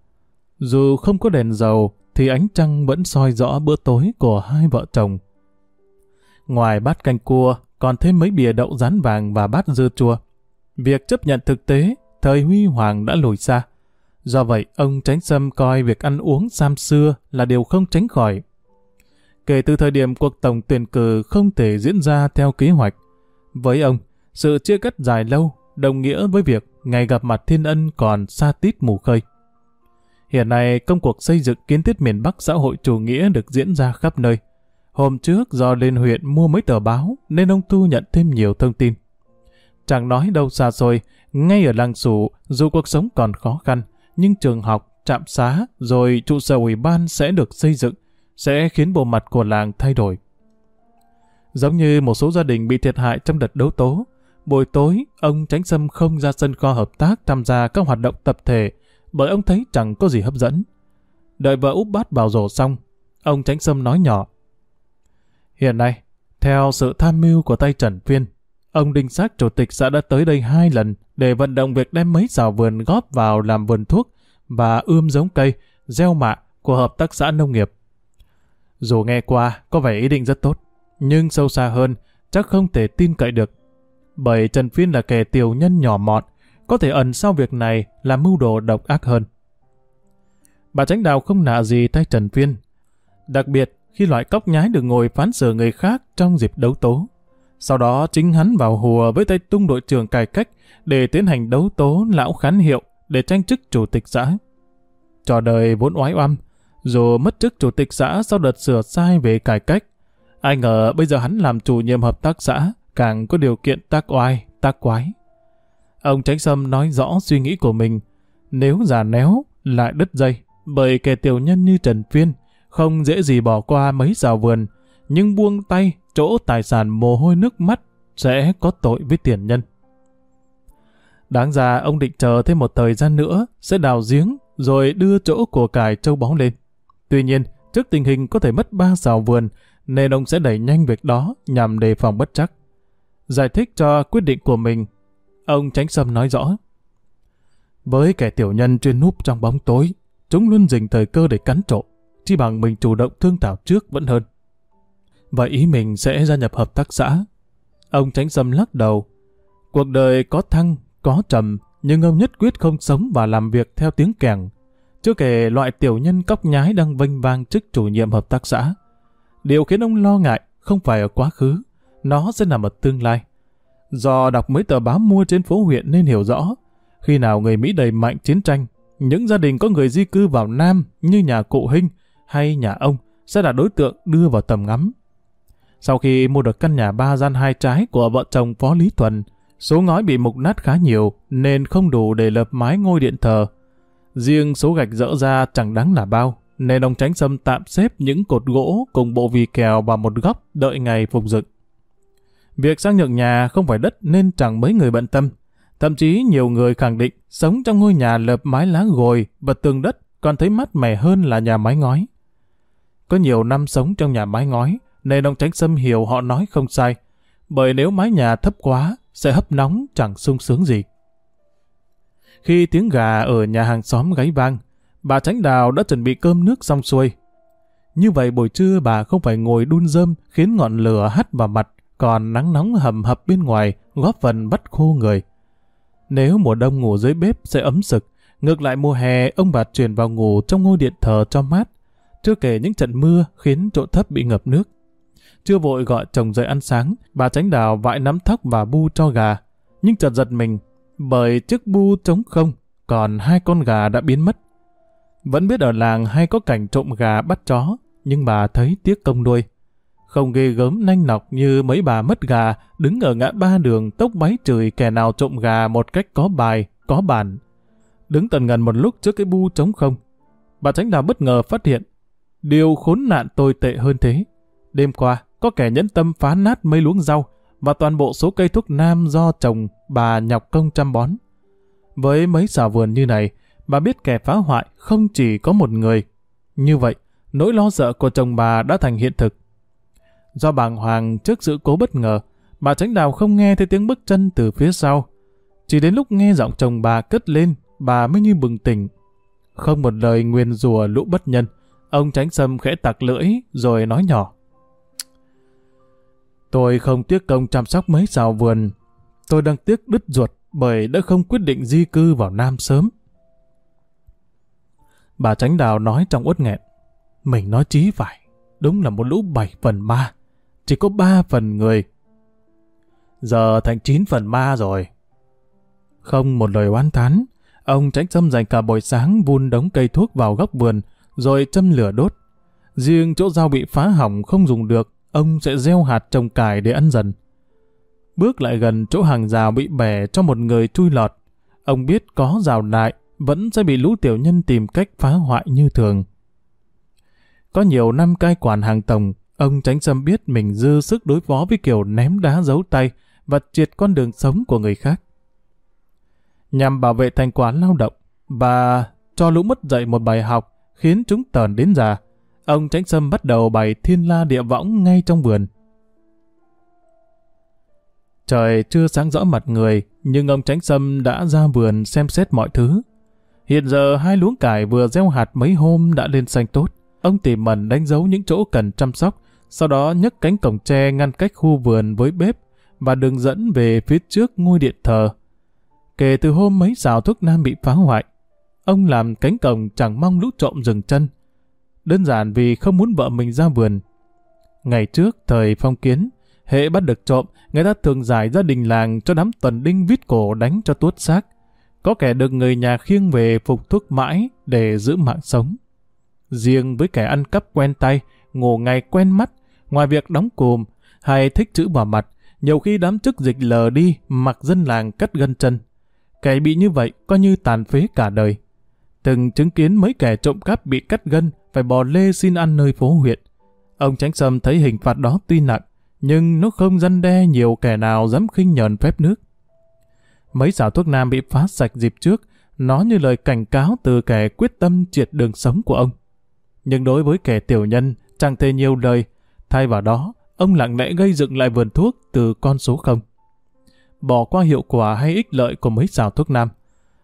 Dù không có đèn dầu, thì ánh trăng vẫn soi rõ bữa tối của hai vợ chồng. Ngoài bát canh cua, còn thêm mấy bìa đậu rán vàng và bát dưa chua. Việc chấp nhận thực tế, thời huy hoàng đã lùi xa. Do vậy, ông Tránh Sâm coi việc ăn uống sam xưa là điều không tránh khỏi. Kể từ thời điểm cuộc tổng tuyển cử không thể diễn ra theo kế hoạch, với ông, sự chia cắt dài lâu đồng nghĩa với việc ngày gặp mặt thiên ân còn xa tít mù khơi. Hiện nay, công cuộc xây dựng kiến thiết miền Bắc xã hội chủ nghĩa được diễn ra khắp nơi. Hôm trước do lên huyện mua mấy tờ báo nên ông Tu nhận thêm nhiều thông tin. Chẳng nói đâu xa xôi, ngay ở làng sủ, dù cuộc sống còn khó khăn, nhưng trường học, trạm xá, rồi trụ sở ủy ban sẽ được xây dựng, sẽ khiến bộ mặt của làng thay đổi. Giống như một số gia đình bị thiệt hại trong đợt đấu tố, buổi tối, ông Tránh Sâm không ra sân kho hợp tác tham gia các hoạt động tập thể, bởi ông thấy chẳng có gì hấp dẫn. Đợi vợ úp bát vào rổ xong, ông Tránh Sâm nói nhỏ. Hiện nay, theo sự tham mưu của tay Trần Phiên, ông Đinh Xác Chủ tịch xã đã tới đây hai lần để vận động việc đem mấy xào vườn góp vào làm vườn thuốc và ươm giống cây, gieo mạ của hợp tác xã nông nghiệp. Dù nghe qua có vẻ ý định rất tốt, nhưng sâu xa hơn chắc không thể tin cậy được. Bởi Trần Phiên là kẻ tiểu nhân nhỏ mọn, có thể ẩn sau việc này là mưu đồ độc ác hơn. Bà tránh đào không nạ gì tay Trần Phiên. Đặc biệt khi loại cóc nhái được ngồi phán xử người khác trong dịp đấu tố. Sau đó chính hắn vào hùa với tay tung đội trưởng cải cách để tiến hành đấu tố lão khán hiệu để tranh chức chủ tịch xã. Trò đời vốn oái oăm, dù mất chức chủ tịch xã sau đợt sửa sai về cải cách. Ai ngờ bây giờ hắn làm chủ nhiệm hợp tác xã, càng có điều kiện tác oai, tác quái. Ông Tránh Sâm nói rõ suy nghĩ của mình, nếu già néo, lại đứt dây, bởi kẻ tiểu nhân như Trần Phiên, không dễ gì bỏ qua mấy rào vườn, nhưng buông tay chỗ tài sản mồ hôi nước mắt sẽ có tội với tiền nhân. Đáng ra ông định chờ thêm một thời gian nữa sẽ đào giếng rồi đưa chỗ của cải châu báu lên. Tuy nhiên, trước tình hình có thể mất ba xào vườn nên ông sẽ đẩy nhanh việc đó nhằm đề phòng bất chắc. Giải thích cho quyết định của mình, ông Tránh Sâm nói rõ. Với kẻ tiểu nhân chuyên núp trong bóng tối, chúng luôn dình thời cơ để cắn trộm, chỉ bằng mình chủ động thương thảo trước vẫn hơn. Và ý mình sẽ gia nhập hợp tác xã. Ông Tránh Sâm lắc đầu. Cuộc đời có thăng, có trầm, nhưng ông nhất quyết không sống và làm việc theo tiếng kèng. Chưa kể loại tiểu nhân cóc nhái đang vênh vang chức chủ nhiệm hợp tác xã. Điều khiến ông lo ngại không phải ở quá khứ, nó sẽ nằm ở tương lai. Do đọc mấy tờ báo mua trên phố huyện nên hiểu rõ, khi nào người Mỹ đầy mạnh chiến tranh, những gia đình có người di cư vào Nam như nhà cụ Hinh hay nhà ông sẽ là đối tượng đưa vào tầm ngắm. Sau khi mua được căn nhà ba gian hai trái của vợ chồng Phó Lý Thuần, số ngói bị mục nát khá nhiều nên không đủ để lập mái ngôi điện thờ. Riêng số gạch dỡ ra chẳng đáng là bao, nên ông Tránh Sâm tạm xếp những cột gỗ cùng bộ vì kèo vào một góc đợi ngày phục dựng. Việc sang nhượng nhà không phải đất nên chẳng mấy người bận tâm. Thậm chí nhiều người khẳng định sống trong ngôi nhà lợp mái lá gồi và tường đất còn thấy mát mẻ hơn là nhà mái ngói. Có nhiều năm sống trong nhà mái ngói nên ông Tránh Sâm hiểu họ nói không sai. Bởi nếu mái nhà thấp quá sẽ hấp nóng chẳng sung sướng gì. Khi tiếng gà ở nhà hàng xóm gáy vang, bà Tránh Đào đã chuẩn bị cơm nước xong xuôi. Như vậy buổi trưa bà không phải ngồi đun rơm khiến ngọn lửa hắt vào mặt, còn nắng nóng hầm hập bên ngoài góp phần bắt khô người. Nếu mùa đông ngủ dưới bếp sẽ ấm sực, ngược lại mùa hè ông bà chuyển vào ngủ trong ngôi điện thờ cho mát, chưa kể những trận mưa khiến chỗ thấp bị ngập nước. Chưa vội gọi chồng dậy ăn sáng, bà tránh đào vãi nắm thóc và bu cho gà. Nhưng chợt giật mình, bởi chiếc bu trống không, còn hai con gà đã biến mất. Vẫn biết ở làng hay có cảnh trộm gà bắt chó, nhưng bà thấy tiếc công nuôi. Không ghê gớm nanh nọc như mấy bà mất gà, đứng ở ngã ba đường tốc báy chửi kẻ nào trộm gà một cách có bài, có bản. Đứng tần ngần một lúc trước cái bu trống không. Bà tránh đào bất ngờ phát hiện. Điều khốn nạn tồi tệ hơn thế. Đêm qua, có kẻ nhẫn tâm phá nát mấy luống rau và toàn bộ số cây thuốc nam do chồng bà nhọc công chăm bón. Với mấy xào vườn như này, bà biết kẻ phá hoại không chỉ có một người. Như vậy, nỗi lo sợ của chồng bà đã thành hiện thực. Do bàng hoàng trước sự cố bất ngờ, bà tránh đào không nghe thấy tiếng bước chân từ phía sau. Chỉ đến lúc nghe giọng chồng bà cất lên, bà mới như bừng tỉnh. Không một lời nguyền rùa lũ bất nhân, ông tránh sâm khẽ tặc lưỡi rồi nói nhỏ. Tôi không tiếc công chăm sóc mấy xào vườn. Tôi đang tiếc đứt ruột bởi đã không quyết định di cư vào Nam sớm. Bà Tránh Đào nói trong uất nghẹn. Mình nói chí phải, đúng là một lũ bảy phần ma, chỉ có ba phần người. Giờ thành chín phần ma rồi. Không một lời oán thán, ông Tránh Sâm dành cả buổi sáng vun đống cây thuốc vào góc vườn, rồi châm lửa đốt. Riêng chỗ rau bị phá hỏng không dùng được, ông sẽ gieo hạt trồng cải để ăn dần. Bước lại gần chỗ hàng rào bị bẻ cho một người chui lọt. Ông biết có rào lại, vẫn sẽ bị lũ tiểu nhân tìm cách phá hoại như thường. Có nhiều năm cai quản hàng tổng, ông Tránh Sâm biết mình dư sức đối phó với kiểu ném đá giấu tay và triệt con đường sống của người khác. Nhằm bảo vệ thành quả lao động và cho lũ mất dạy một bài học khiến chúng tờn đến già, ông Tránh Sâm bắt đầu bày thiên la địa võng ngay trong vườn. Trời chưa sáng rõ mặt người, nhưng ông Tránh Sâm đã ra vườn xem xét mọi thứ. Hiện giờ hai luống cải vừa gieo hạt mấy hôm đã lên xanh tốt. Ông tìm mẩn đánh dấu những chỗ cần chăm sóc, sau đó nhấc cánh cổng tre ngăn cách khu vườn với bếp và đường dẫn về phía trước ngôi điện thờ. Kể từ hôm mấy xào thuốc nam bị phá hoại, ông làm cánh cổng chẳng mong lũ trộm dừng chân. Đơn giản vì không muốn vợ mình ra vườn. Ngày trước, thời phong kiến, hệ bắt được trộm, người ta thường giải gia đình làng cho đám tuần đinh vít cổ đánh cho tuốt xác. Có kẻ được người nhà khiêng về phục thuốc mãi để giữ mạng sống. Riêng với kẻ ăn cắp quen tay, ngủ ngày quen mắt, ngoài việc đóng cùm hay thích chữ vào mặt, nhiều khi đám chức dịch lờ đi mặc dân làng cắt gân chân. Kẻ bị như vậy coi như tàn phế cả đời. Từng chứng kiến mấy kẻ trộm cắp bị cắt gân phải bò lê xin ăn nơi phố huyện. Ông Tránh Sâm thấy hình phạt đó tuy nặng, nhưng nó không răn đe nhiều kẻ nào dám khinh nhờn phép nước. Mấy xảo thuốc nam bị phá sạch dịp trước, nó như lời cảnh cáo từ kẻ quyết tâm triệt đường sống của ông. Nhưng đối với kẻ tiểu nhân, chẳng thể nhiều lời, thay vào đó, ông lặng lẽ gây dựng lại vườn thuốc từ con số không. Bỏ qua hiệu quả hay ích lợi của mấy xào thuốc nam.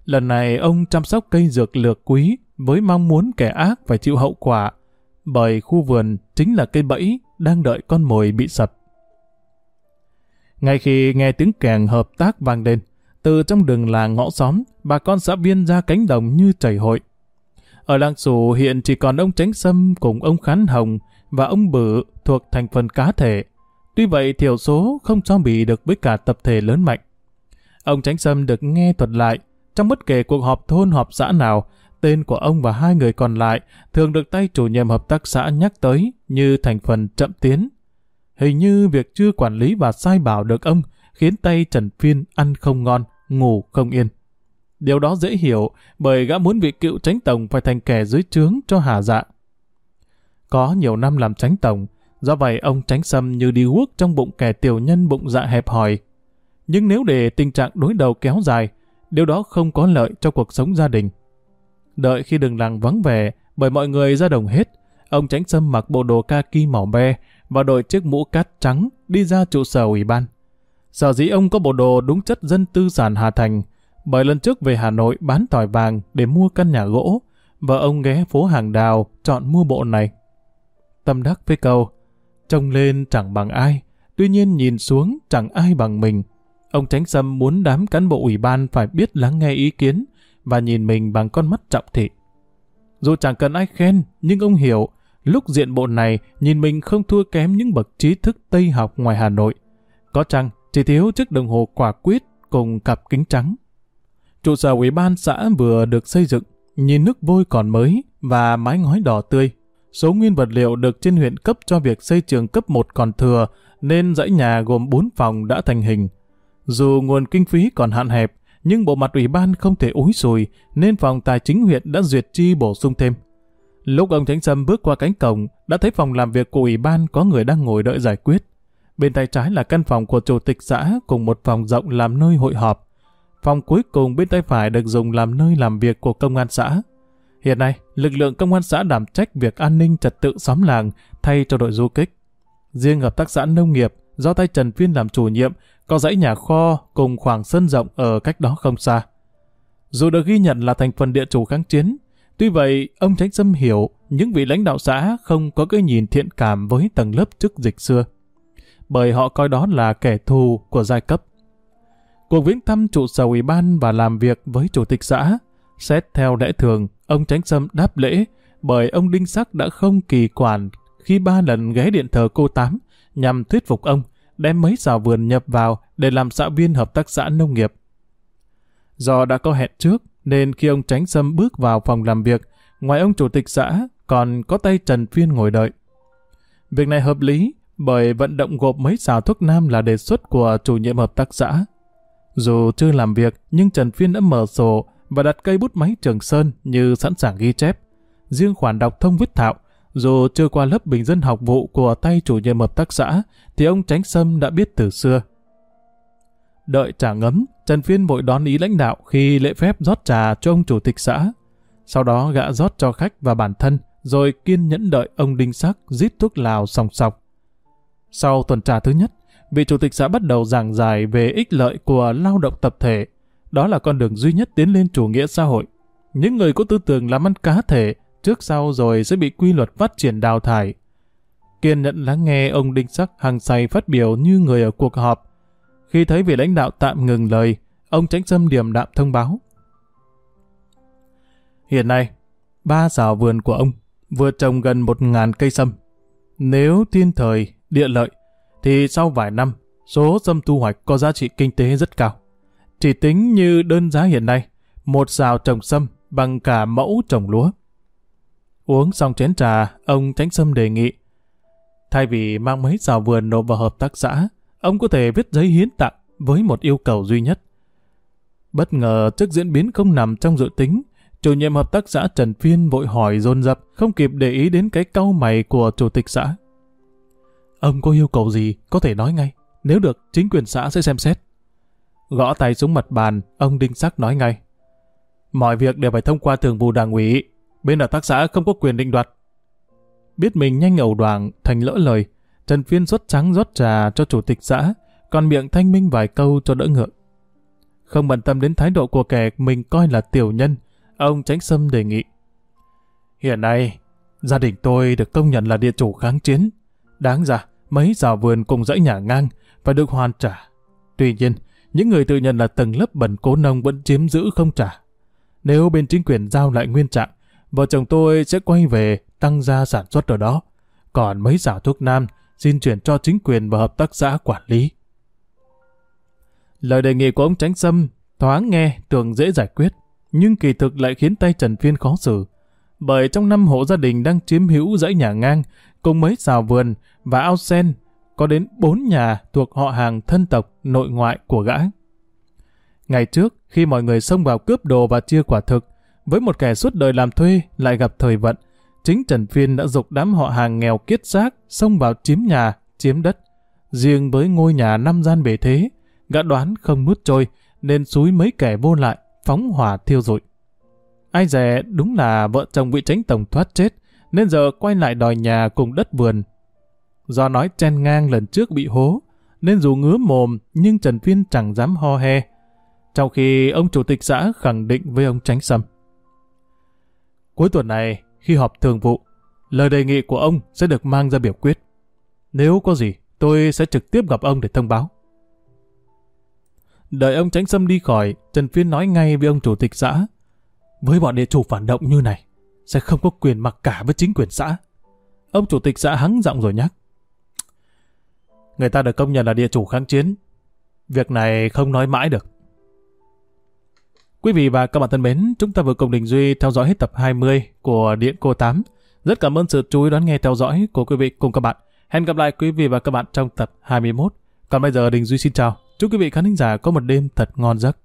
Lần này ông chăm sóc cây dược lược quý với mong muốn kẻ ác phải chịu hậu quả, bởi khu vườn chính là cây bẫy đang đợi con mồi bị sập. Ngay khi nghe tiếng kèn hợp tác vang lên, từ trong đường làng ngõ xóm, bà con xã viên ra cánh đồng như chảy hội. Ở làng Sù hiện chỉ còn ông Tránh Sâm cùng ông Khán Hồng và ông Bự thuộc thành phần cá thể. Tuy vậy thiểu số không so bì được với cả tập thể lớn mạnh. Ông Tránh Sâm được nghe thuật lại, trong bất kể cuộc họp thôn họp xã nào, tên của ông và hai người còn lại thường được tay chủ nhiệm hợp tác xã nhắc tới như thành phần chậm tiến. Hình như việc chưa quản lý và sai bảo được ông khiến tay Trần Phiên ăn không ngon, ngủ không yên. Điều đó dễ hiểu bởi gã muốn vị cựu tránh tổng phải thành kẻ dưới trướng cho hà dạ. Có nhiều năm làm tránh tổng, do vậy ông tránh xâm như đi guốc trong bụng kẻ tiểu nhân bụng dạ hẹp hòi. Nhưng nếu để tình trạng đối đầu kéo dài, điều đó không có lợi cho cuộc sống gia đình. Đợi khi đường làng vắng vẻ, bởi mọi người ra đồng hết, ông tránh xâm mặc bộ đồ kaki màu be và đội chiếc mũ cát trắng đi ra trụ sở ủy ban. Sở dĩ ông có bộ đồ đúng chất dân tư sản Hà Thành, bởi lần trước về Hà Nội bán tỏi vàng để mua căn nhà gỗ, và ông ghé phố hàng đào chọn mua bộ này. Tâm đắc với câu, trông lên chẳng bằng ai, tuy nhiên nhìn xuống chẳng ai bằng mình. Ông Tránh Sâm muốn đám cán bộ ủy ban phải biết lắng nghe ý kiến và nhìn mình bằng con mắt trọng thị. Dù chẳng cần ai khen, nhưng ông hiểu, lúc diện bộ này nhìn mình không thua kém những bậc trí thức Tây học ngoài Hà Nội. Có chăng chỉ thiếu chiếc đồng hồ quả quyết cùng cặp kính trắng. Trụ sở ủy ban xã vừa được xây dựng, nhìn nước vôi còn mới và mái ngói đỏ tươi. Số nguyên vật liệu được trên huyện cấp cho việc xây trường cấp 1 còn thừa, nên dãy nhà gồm 4 phòng đã thành hình. Dù nguồn kinh phí còn hạn hẹp, nhưng bộ mặt ủy ban không thể úi sùi, nên phòng tài chính huyện đã duyệt chi bổ sung thêm. Lúc ông Tránh Sâm bước qua cánh cổng, đã thấy phòng làm việc của ủy ban có người đang ngồi đợi giải quyết. Bên tay trái là căn phòng của chủ tịch xã cùng một phòng rộng làm nơi hội họp. Phòng cuối cùng bên tay phải được dùng làm nơi làm việc của công an xã. Hiện nay, lực lượng công an xã đảm trách việc an ninh trật tự xóm làng thay cho đội du kích. Riêng hợp tác xã nông nghiệp do tay Trần Phiên làm chủ nhiệm có dãy nhà kho cùng khoảng sân rộng ở cách đó không xa. Dù được ghi nhận là thành phần địa chủ kháng chiến, tuy vậy ông Tránh Sâm hiểu những vị lãnh đạo xã không có cái nhìn thiện cảm với tầng lớp chức dịch xưa bởi họ coi đó là kẻ thù của giai cấp. Cuộc viếng thăm trụ sở ủy ban và làm việc với chủ tịch xã, xét theo lẽ thường, ông Tránh Sâm đáp lễ bởi ông Đinh Sắc đã không kỳ quản khi ba lần ghé điện thờ cô Tám nhằm thuyết phục ông đem mấy xào vườn nhập vào để làm xã viên hợp tác xã nông nghiệp. Do đã có hẹn trước, nên khi ông Tránh Sâm bước vào phòng làm việc, ngoài ông chủ tịch xã còn có tay Trần Phiên ngồi đợi. Việc này hợp lý bởi vận động gộp mấy xào thuốc nam là đề xuất của chủ nhiệm hợp tác xã. Dù chưa làm việc, nhưng Trần Phiên đã mở sổ và đặt cây bút máy Trường Sơn như sẵn sàng ghi chép. Riêng khoản đọc thông viết thạo, dù chưa qua lớp bình dân học vụ của tay chủ nhiệm hợp tác xã, thì ông Tránh Sâm đã biết từ xưa. Đợi trà ngấm, Trần Phiên vội đón ý lãnh đạo khi lễ phép rót trà cho ông chủ tịch xã. Sau đó gã rót cho khách và bản thân, rồi kiên nhẫn đợi ông Đinh Sắc rít thuốc lào sòng sọc. Sau tuần trà thứ nhất, vị chủ tịch xã bắt đầu giảng giải về ích lợi của lao động tập thể. Đó là con đường duy nhất tiến lên chủ nghĩa xã hội. Những người có tư tưởng làm ăn cá thể, trước sau rồi sẽ bị quy luật phát triển đào thải. Kiên nhẫn lắng nghe ông Đinh Sắc hàng say phát biểu như người ở cuộc họp. Khi thấy vị lãnh đạo tạm ngừng lời, ông tránh xâm điềm đạm thông báo. Hiện nay, ba xào vườn của ông vừa trồng gần một ngàn cây sâm. Nếu thiên thời, địa lợi, thì sau vài năm, số sâm thu hoạch có giá trị kinh tế rất cao. Chỉ tính như đơn giá hiện nay, một xào trồng sâm bằng cả mẫu trồng lúa. Uống xong chén trà, ông Tránh Sâm đề nghị. Thay vì mang mấy rào vườn nộp vào hợp tác xã, ông có thể viết giấy hiến tặng với một yêu cầu duy nhất. Bất ngờ trước diễn biến không nằm trong dự tính, chủ nhiệm hợp tác xã Trần Phiên vội hỏi dồn dập, không kịp để ý đến cái cau mày của chủ tịch xã. Ông có yêu cầu gì, có thể nói ngay. Nếu được, chính quyền xã sẽ xem xét. Gõ tay xuống mặt bàn, ông Đinh Sắc nói ngay. Mọi việc đều phải thông qua thường vụ đảng ủy. Bên là tác xã không có quyền định đoạt. Biết mình nhanh ẩu đoàn, thành lỡ lời, Trần Phiên rót trắng rót trà cho chủ tịch xã, còn miệng thanh minh vài câu cho đỡ ngượng. Không bận tâm đến thái độ của kẻ mình coi là tiểu nhân, ông Tránh Sâm đề nghị. Hiện nay, gia đình tôi được công nhận là địa chủ kháng chiến. Đáng ra, mấy rào vườn cùng dãy nhà ngang phải được hoàn trả. Tuy nhiên, những người tự nhận là tầng lớp bẩn cố nông vẫn chiếm giữ không trả. Nếu bên chính quyền giao lại nguyên trạng, vợ chồng tôi sẽ quay về tăng gia sản xuất ở đó. Còn mấy rào thuốc nam xin chuyển cho chính quyền và hợp tác xã quản lý. Lời đề nghị của ông Tránh Sâm thoáng nghe tưởng dễ giải quyết, nhưng kỳ thực lại khiến tay Trần Phiên khó xử. Bởi trong năm hộ gia đình đang chiếm hữu dãy nhà ngang, cùng mấy xào vườn và ao sen, có đến bốn nhà thuộc họ hàng thân tộc nội ngoại của gã. Ngày trước, khi mọi người xông vào cướp đồ và chia quả thực, với một kẻ suốt đời làm thuê lại gặp thời vận, chính Trần Phiên đã dục đám họ hàng nghèo kiết xác xông vào chiếm nhà, chiếm đất. Riêng với ngôi nhà năm gian bể thế, gã đoán không nuốt trôi, nên xúi mấy kẻ vô lại, phóng hỏa thiêu rụi. Ai dè đúng là vợ chồng bị tránh tổng thoát chết, nên giờ quay lại đòi nhà cùng đất vườn. Do nói chen ngang lần trước bị hố, nên dù ngứa mồm nhưng Trần Phiên chẳng dám ho he. Trong khi ông chủ tịch xã khẳng định với ông Tránh Sâm. Cuối tuần này, khi họp thường vụ, lời đề nghị của ông sẽ được mang ra biểu quyết. Nếu có gì, tôi sẽ trực tiếp gặp ông để thông báo. Đợi ông Tránh xâm đi khỏi, Trần Phiên nói ngay với ông chủ tịch xã. Với bọn địa chủ phản động như này, sẽ không có quyền mặc cả với chính quyền xã. Ông chủ tịch xã hắng giọng rồi nhắc. Người ta được công nhận là địa chủ kháng chiến. Việc này không nói mãi được. Quý vị và các bạn thân mến, chúng ta vừa cùng Đình Duy theo dõi hết tập 20 của Điện Cô 8. Rất cảm ơn sự chú ý đón nghe theo dõi của quý vị cùng các bạn. Hẹn gặp lại quý vị và các bạn trong tập 21. Còn bây giờ Đình Duy xin chào. Chúc quý vị khán giả có một đêm thật ngon giấc.